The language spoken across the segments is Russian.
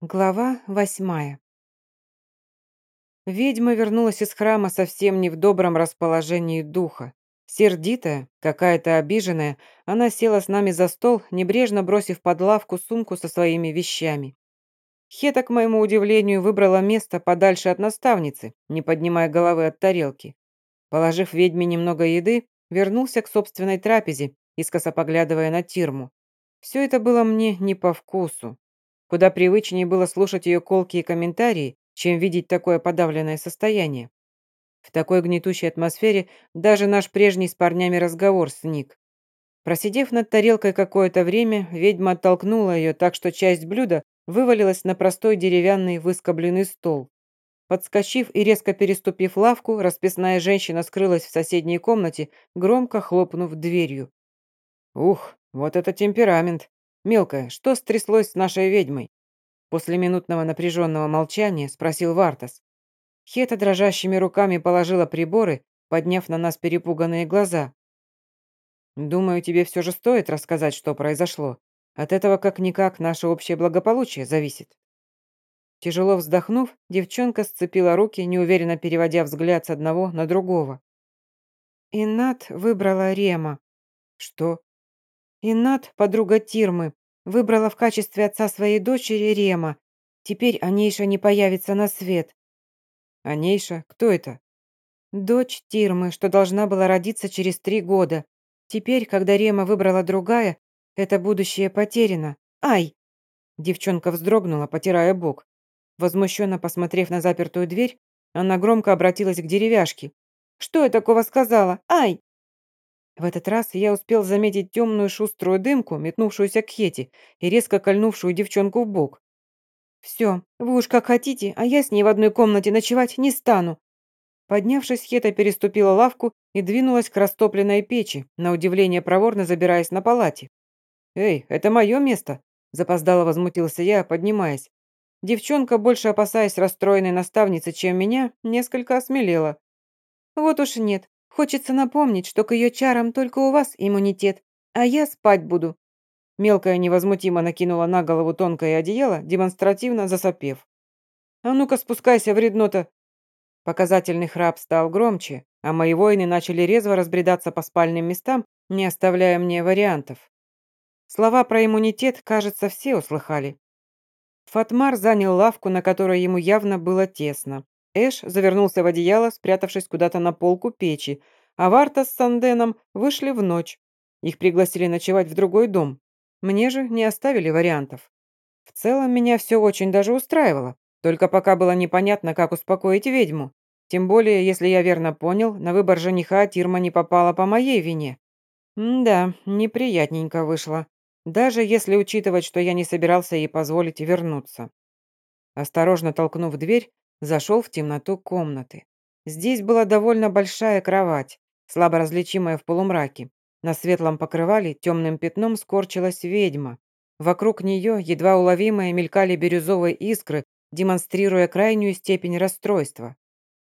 Глава восьмая. Ведьма вернулась из храма совсем не в добром расположении духа. Сердитая, какая-то обиженная, она села с нами за стол, небрежно бросив под лавку сумку со своими вещами. Хета, к моему удивлению, выбрала место подальше от наставницы, не поднимая головы от тарелки. Положив ведьме немного еды, вернулся к собственной трапезе, искоса поглядывая на Тирму. Все это было мне не по вкусу. Куда привычнее было слушать ее колкие комментарии, чем видеть такое подавленное состояние. В такой гнетущей атмосфере даже наш прежний с парнями разговор сник. Просидев над тарелкой какое-то время, ведьма оттолкнула ее так, что часть блюда вывалилась на простой деревянный выскобленный стол. Подскочив и резко переступив лавку, расписная женщина скрылась в соседней комнате, громко хлопнув дверью. «Ух, вот это темперамент!» «Мелкая, что стряслось с нашей ведьмой?» После минутного напряженного молчания спросил Вартас. Хета дрожащими руками положила приборы, подняв на нас перепуганные глаза. «Думаю, тебе все же стоит рассказать, что произошло. От этого как-никак наше общее благополучие зависит». Тяжело вздохнув, девчонка сцепила руки, неуверенно переводя взгляд с одного на другого. Инат выбрала Рема. «Что?» Инат, подруга Тирмы, Выбрала в качестве отца своей дочери Рема. Теперь Анейша не появится на свет. Анейша? Кто это? Дочь Тирмы, что должна была родиться через три года. Теперь, когда Рема выбрала другая, это будущее потеряно. Ай! Девчонка вздрогнула, потирая бок. Возмущенно посмотрев на запертую дверь, она громко обратилась к деревяшке. «Что я такого сказала? Ай!» В этот раз я успел заметить темную шуструю дымку, метнувшуюся к Хете и резко кольнувшую девчонку в бок. «Все, вы уж как хотите, а я с ней в одной комнате ночевать не стану». Поднявшись, Хета переступила лавку и двинулась к растопленной печи, на удивление проворно забираясь на палате. «Эй, это мое место!» – запоздало возмутился я, поднимаясь. Девчонка, больше опасаясь расстроенной наставницы, чем меня, несколько осмелела. «Вот уж нет, Хочется напомнить, что к ее чарам только у вас иммунитет, а я спать буду». Мелкая невозмутимо накинула на голову тонкое одеяло, демонстративно засопев. «А ну-ка спускайся, вреднота!» Показательный храп стал громче, а мои воины начали резво разбредаться по спальным местам, не оставляя мне вариантов. Слова про иммунитет, кажется, все услыхали. Фатмар занял лавку, на которой ему явно было тесно. Эш завернулся в одеяло, спрятавшись куда-то на полку печи, а Варта с Санденом вышли в ночь. Их пригласили ночевать в другой дом. Мне же не оставили вариантов. В целом меня все очень даже устраивало, только пока было непонятно, как успокоить ведьму. Тем более, если я верно понял, на выбор жениха Тирма не попала по моей вине. М да, неприятненько вышло. Даже если учитывать, что я не собирался ей позволить вернуться. Осторожно толкнув дверь, Зашел в темноту комнаты. Здесь была довольно большая кровать, слабо различимая в полумраке. На светлом покрывале темным пятном скорчилась ведьма. Вокруг нее едва уловимые мелькали бирюзовые искры, демонстрируя крайнюю степень расстройства.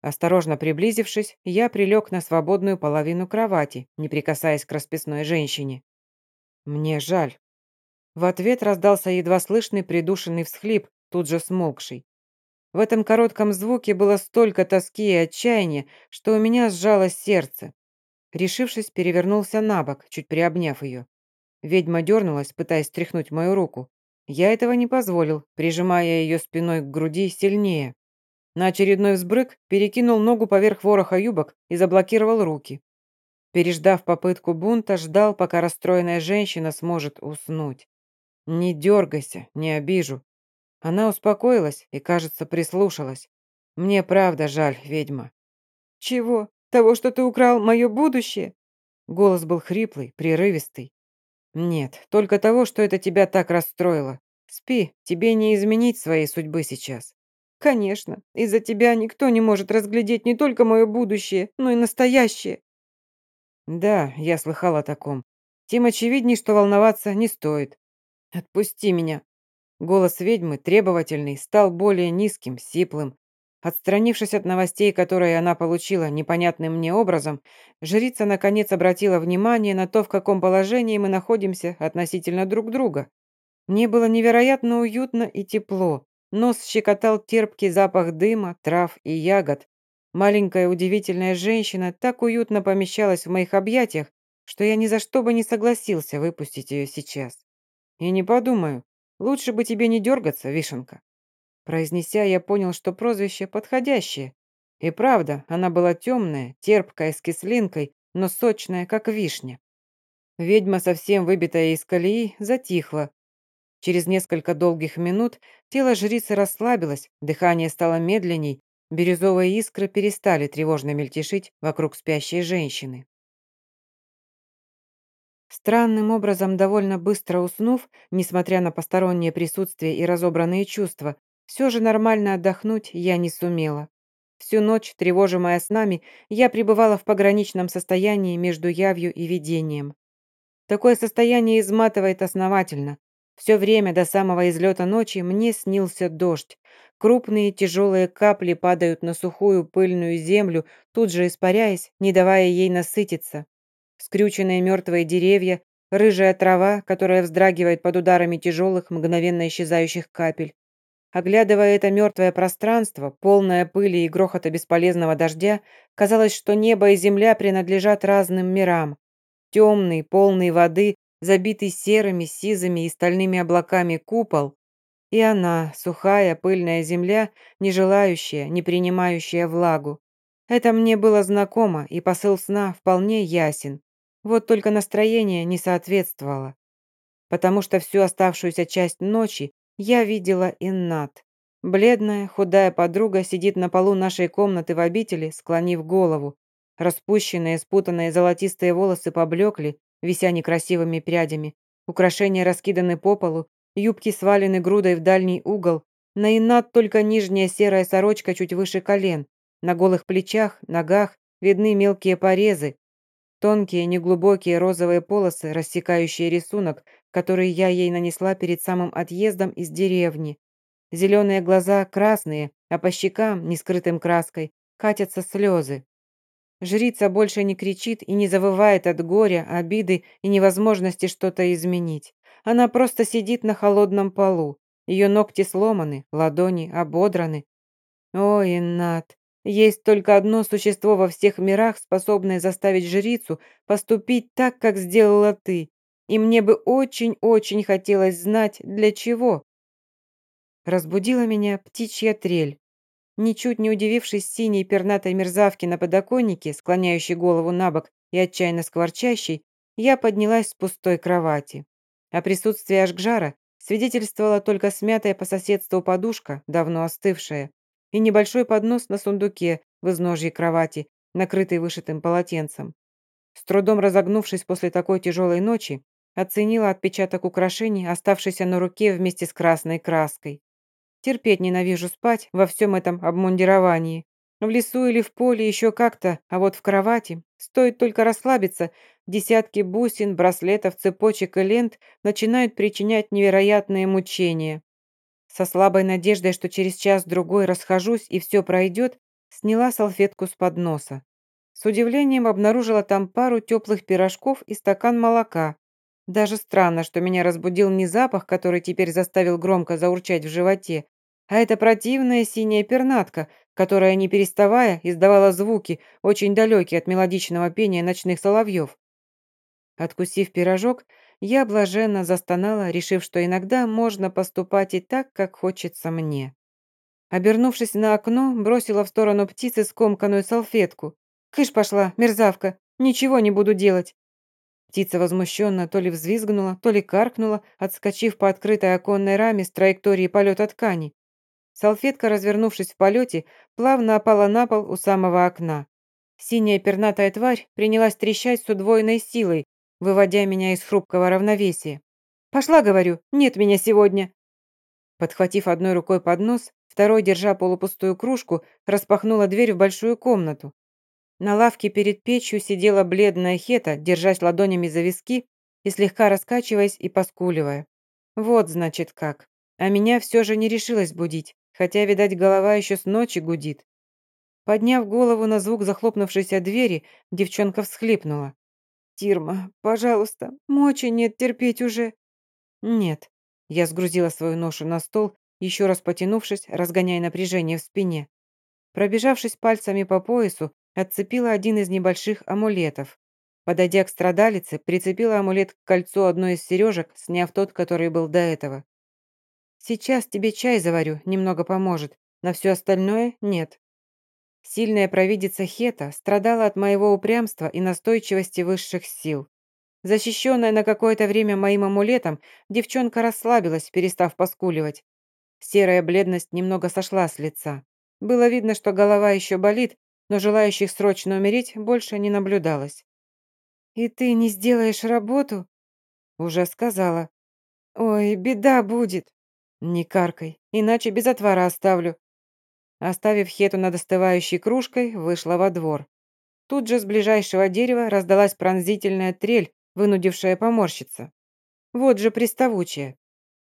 Осторожно приблизившись, я прилег на свободную половину кровати, не прикасаясь к расписной женщине. «Мне жаль». В ответ раздался едва слышный придушенный всхлип, тут же смолкший. В этом коротком звуке было столько тоски и отчаяния, что у меня сжалось сердце. Решившись, перевернулся на бок, чуть приобняв ее. Ведьма дернулась, пытаясь стряхнуть мою руку. Я этого не позволил, прижимая ее спиной к груди сильнее. На очередной взбрык перекинул ногу поверх вороха юбок и заблокировал руки. Переждав попытку бунта, ждал, пока расстроенная женщина сможет уснуть. «Не дергайся, не обижу», она успокоилась и, кажется, прислушалась. Мне правда жаль, ведьма. Чего? Того, что ты украл мое будущее? Голос был хриплый, прерывистый. Нет, только того, что это тебя так расстроило. Спи, тебе не изменить своей судьбы сейчас. Конечно, из-за тебя никто не может разглядеть не только мое будущее, но и настоящее. Да, я слыхал о таком. Тем очевидней, что волноваться не стоит. Отпусти меня, Голос ведьмы, требовательный, стал более низким, сиплым. Отстранившись от новостей, которые она получила непонятным мне образом, жрица наконец обратила внимание на то, в каком положении мы находимся относительно друг друга. Мне было невероятно уютно и тепло. Нос щекотал терпкий запах дыма, трав и ягод. Маленькая удивительная женщина так уютно помещалась в моих объятиях, что я ни за что бы не согласился выпустить ее сейчас. И не подумаю, лучше бы тебе не дергаться, вишенка. Произнеся, я понял, что прозвище подходящее. И правда, она была темная, терпкая, с кислинкой, но сочная, как вишня. Ведьма, совсем выбитая из колеи, затихла. Через несколько долгих минут тело жрицы расслабилось, дыхание стало медленней, бирюзовые искры перестали тревожно мельтешить вокруг спящей женщины. Странным образом, довольно быстро уснув, несмотря на постороннее присутствие и разобранные чувства, все же нормально отдохнуть я не сумела. Всю ночь, тревожимая снами, я пребывала в пограничном состоянии между явью и видением. Такое состояние изматывает основательно. Все время до самого излета ночи мне снился дождь. Крупные тяжелые капли падают на сухую пыльную землю, тут же испаряясь, не давая ей насытиться. Скрюченные мертвые деревья, рыжая трава, которая вздрагивает под ударами тяжелых, мгновенно исчезающих капель. Оглядывая это мертвое пространство, полное пыли и грохота бесполезного дождя, казалось, что небо и земля принадлежат разным мирам. Темный, полный воды, забитый серыми, сизыми и стальными облаками купол, и она, сухая, пыльная земля, не желающая, не принимающая влагу. Это мне было знакомо, и посыл сна вполне ясен. Вот только настроение не соответствовало. Потому что всю оставшуюся часть ночи я видела Иннат. Бледная, худая подруга сидит на полу нашей комнаты в обители, склонив голову. Распущенные, спутанные золотистые волосы поблекли, вися некрасивыми прядями. Украшения раскиданы по полу, юбки свалены грудой в дальний угол. На Иннат только нижняя серая сорочка чуть выше колен. На голых плечах, ногах видны мелкие порезы. Тонкие, неглубокие розовые полосы, рассекающие рисунок, который я ей нанесла перед самым отъездом из деревни. Зеленые глаза красные, а по щекам, не скрытым краской, катятся слезы. Жрица больше не кричит и не завывает от горя, обиды и невозможности что-то изменить. Она просто сидит на холодном полу. Ее ногти сломаны, ладони ободраны. Ой, Над, есть только одно существо во всех мирах, способное заставить жрицу поступить так, как сделала ты. И мне бы очень-очень хотелось знать, для чего. Разбудила меня птичья трель. Ничуть не удивившись синей пернатой мерзавки на подоконнике, склоняющей голову на бок и отчаянно скворчащей, я поднялась с пустой кровати. О присутствии Ашгжара свидетельствовала только смятая по соседству подушка, давно остывшая, и небольшой поднос на сундуке в изножье кровати, накрытый вышитым полотенцем. С трудом разогнувшись после такой тяжелой ночи, Оценила отпечаток украшений, оставшийся на руке вместе с красной краской. Терпеть ненавижу спать во всем этом обмундировании. В лесу или в поле еще как-то, а вот в кровати. Стоит только расслабиться, десятки бусин, браслетов, цепочек и лент начинают причинять невероятные мучения. Со слабой надеждой, что через час-другой расхожусь и все пройдет, сняла салфетку с подноса. С удивлением обнаружила там пару теплых пирожков и стакан молока. Даже странно, что меня разбудил не запах, который теперь заставил громко заурчать в животе, а эта противная синяя пернатка, которая, не переставая, издавала звуки, очень далекие от мелодичного пения ночных соловьев. Откусив пирожок, я блаженно застонала, решив, что иногда можно поступать и так, как хочется мне. Обернувшись на окно, бросила в сторону птицы скомканную салфетку. «Кыш пошла, мерзавка! Ничего не буду делать!» Птица возмущенно то ли взвизгнула, то ли каркнула, отскочив по открытой оконной раме с траектории полета ткани. Салфетка, развернувшись в полете, плавно опала на пол у самого окна. Синяя пернатая тварь принялась трещать с удвоенной силой, выводя меня из хрупкого равновесия. «Пошла, говорю, нет меня сегодня!» Подхватив одной рукой поднос, второй, держа полупустую кружку, распахнула дверь в большую комнату. На лавке перед печью сидела бледная Хета, держась ладонями за виски и слегка раскачиваясь и поскуливая. Вот, значит, как. А меня все же не решилась будить, хотя, видать, голова еще с ночи гудит. Подняв голову на звук захлопнувшейся двери, девчонка всхлипнула. «Тирма, пожалуйста, мочи нет терпеть уже». «Нет». Я сгрузила свою ношу на стол еще раз потянувшись, разгоняя напряжение в спине. Пробежавшись пальцами по поясу, отцепила один из небольших амулетов. Подойдя к страдалице, прицепила амулет к кольцу одной из сережек, сняв тот, который был до этого. «Сейчас тебе чай заварю, немного поможет. На все остальное нет». Сильная провидица Хета страдала от моего упрямства и настойчивости высших сил. Защищенная на какое-то время моим амулетом, девчонка расслабилась, перестав поскуливать. Серая бледность немного сошла с лица. Было видно, что голова еще болит, но желающих срочно умереть больше не наблюдалось. «И ты не сделаешь работу?» «Уже сказала». «Ой, беда будет». «Не каркай, иначе без отвара оставлю». Оставив Хету над остывающей кружкой, вышла во двор. Тут же с ближайшего дерева раздалась пронзительная трель, вынудившая поморщиться. Вот же приставучая.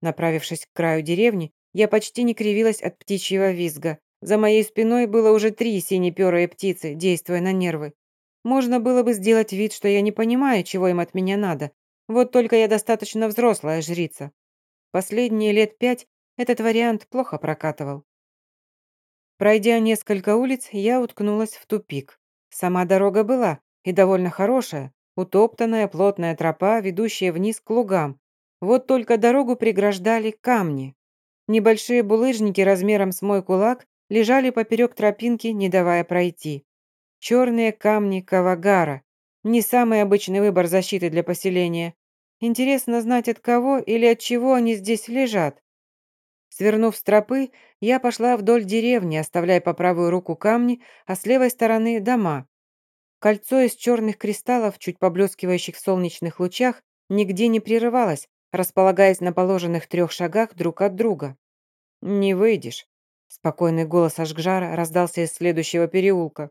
Направившись к краю деревни, я почти не кривилась от птичьего визга. За моей спиной было уже три синеперые птицы, действуя на нервы. Можно было бы сделать вид, что я не понимаю, чего им от меня надо. Вот только я достаточно взрослая жрица. Последние лет пять этот вариант плохо прокатывал. Пройдя несколько улиц, я уткнулась в тупик. Сама дорога была, и довольно хорошая, утоптанная плотная тропа, ведущая вниз к лугам. Вот только дорогу преграждали камни. Небольшие булыжники размером с мой кулак лежали поперек тропинки, не давая пройти. Черные камни Кавагара. Не самый обычный выбор защиты для поселения. Интересно знать, от кого или от чего они здесь лежат. Свернув с тропы, я пошла вдоль деревни, оставляя по правую руку камни, а с левой стороны – дома. Кольцо из черных кристаллов, чуть поблескивающих в солнечных лучах, нигде не прерывалось, располагаясь на положенных трех шагах друг от друга. «Не выйдешь», – спокойный голос Ашгжара раздался из следующего переулка.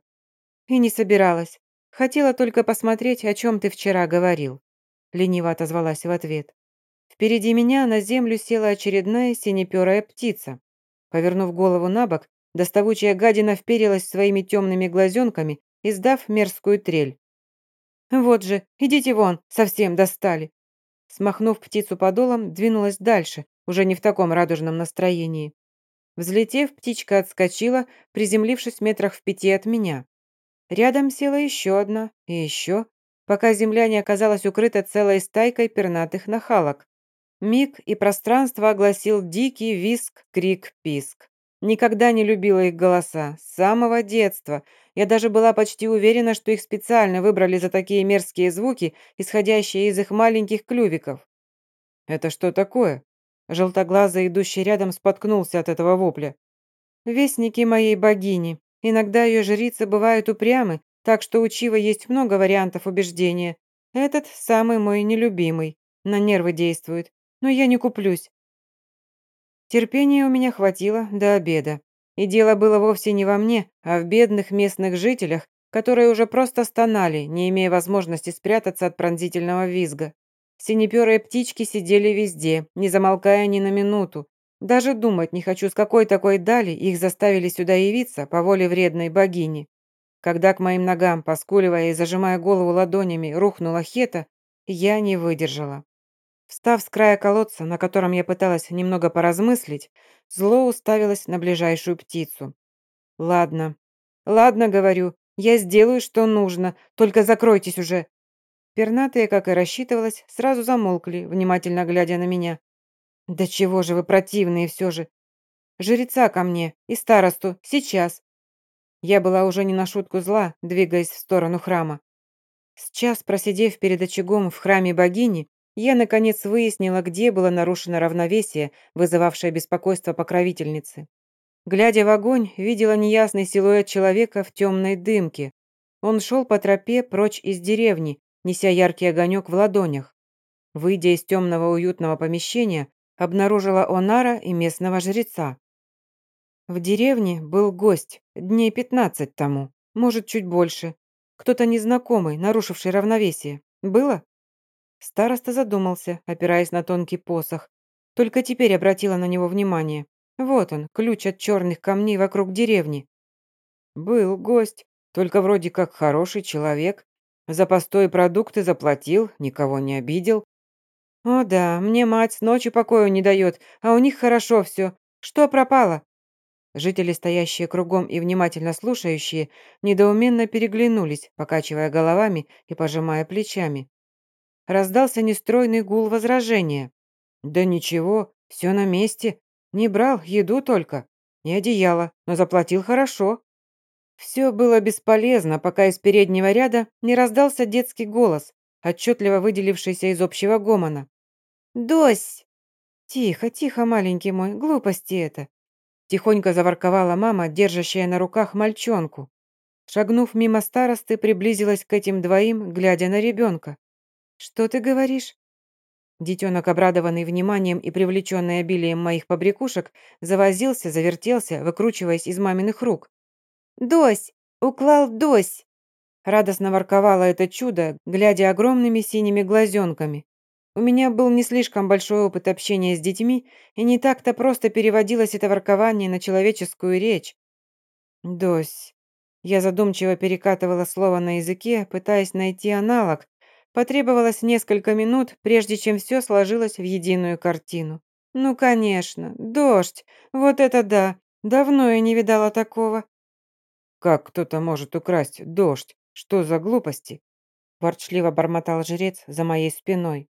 «И не собиралась. Хотела только посмотреть, о чем ты вчера говорил», — лениво отозвалась в ответ. Впереди меня на землю села очередная синеперая птица. Повернув голову на бок, доставучая гадина вперилась своими темными глазенками, издав мерзкую трель. «Вот же, идите вон, совсем достали!» Смахнув птицу подолом, двинулась дальше, уже не в таком радужном настроении. Взлетев, птичка отскочила, приземлившись метрах в пяти от меня. Рядом села еще одна и еще, пока земля не оказалась укрыта целой стайкой пернатых нахалок. Миг и пространство огласил дикий виск, крик, писк. Никогда не любила их голоса, с самого детства. Я даже была почти уверена, что их специально выбрали за такие мерзкие звуки, исходящие из их маленьких клювиков. «Это что такое?» Желтоглазый, идущий рядом, споткнулся от этого вопля. «Вестники моей богини», Иногда ее жрицы бывают упрямы, так что у Чива есть много вариантов убеждения. Этот самый мой нелюбимый, на нервы действует, но я не куплюсь. Терпения у меня хватило до обеда. И дело было вовсе не во мне, а в бедных местных жителях, которые уже просто стонали, не имея возможности спрятаться от пронзительного визга. Синеперые птички сидели везде, не замолкая ни на минуту, даже думать не хочу, с какой такой дали их заставили сюда явиться по воле вредной богини. Когда к моим ногам, поскуливая и зажимая голову ладонями, рухнула хета, я не выдержала. Встав с края колодца, на котором я пыталась немного поразмыслить, зло уставилось на ближайшую птицу. «Ладно, ладно, говорю, я сделаю, что нужно, только закройтесь уже». Пернатые, как и рассчитывалось, сразу замолкли, внимательно глядя на меня. «Да чего же вы противные все же! Жреца ко мне и старосту, сейчас!» Я была уже не на шутку зла, двигаясь в сторону храма. Сейчас, просидев перед очагом в храме богини, я, наконец, выяснила, где было нарушено равновесие, вызывавшее беспокойство покровительницы. Глядя в огонь, видела неясный силуэт человека в темной дымке. Он шел по тропе прочь из деревни, неся яркий огонек в ладонях. Выйдя из темного уютного помещения, обнаружила Онара и местного жреца. В деревне был гость, дней пятнадцать тому, может, чуть больше. Кто-то незнакомый, нарушивший равновесие. Было? Староста задумался, опираясь на тонкий посох. Только теперь обратила на него внимание. Вот он, ключ от черных камней вокруг деревни. Был гость, только вроде как хороший человек. За постой продукты заплатил, никого не обидел. «О да, мне мать ночью покоя не дает, а у них хорошо все. Что пропало?» Жители, стоящие кругом и внимательно слушающие, недоуменно переглянулись, покачивая головами и пожимая плечами. Раздался нестройный гул возражения. «Да ничего, все на месте. Не брал, еду только. И одеяло, но заплатил хорошо». Все было бесполезно, пока из переднего ряда не раздался детский голос, отчетливо выделившийся из общего гомона. «Дось!» «Тихо, тихо, маленький мой, глупости это!» Тихонько заворковала мама, держащая на руках мальчонку. Шагнув мимо старосты, приблизилась к этим двоим, глядя на ребенка. «Что ты говоришь?» Детенок, обрадованный вниманием и привлеченный обилием моих побрякушек, завозился, завертелся, выкручиваясь из маминых рук. «Дось! Уклал дось!» Радостно ворковало это чудо, глядя огромными синими глазенками. У меня был не слишком большой опыт общения с детьми, и не так-то просто переводилось это воркование на человеческую речь. «Дось». Я задумчиво перекатывала слово на языке, пытаясь найти аналог. Потребовалось несколько минут, прежде чем все сложилось в единую картину. «Ну, конечно, дождь. Вот это да. Давно я не видала такого». «Как кто-то может украсть дождь? Что за глупости?» Ворчливо бормотал жрец за моей спиной.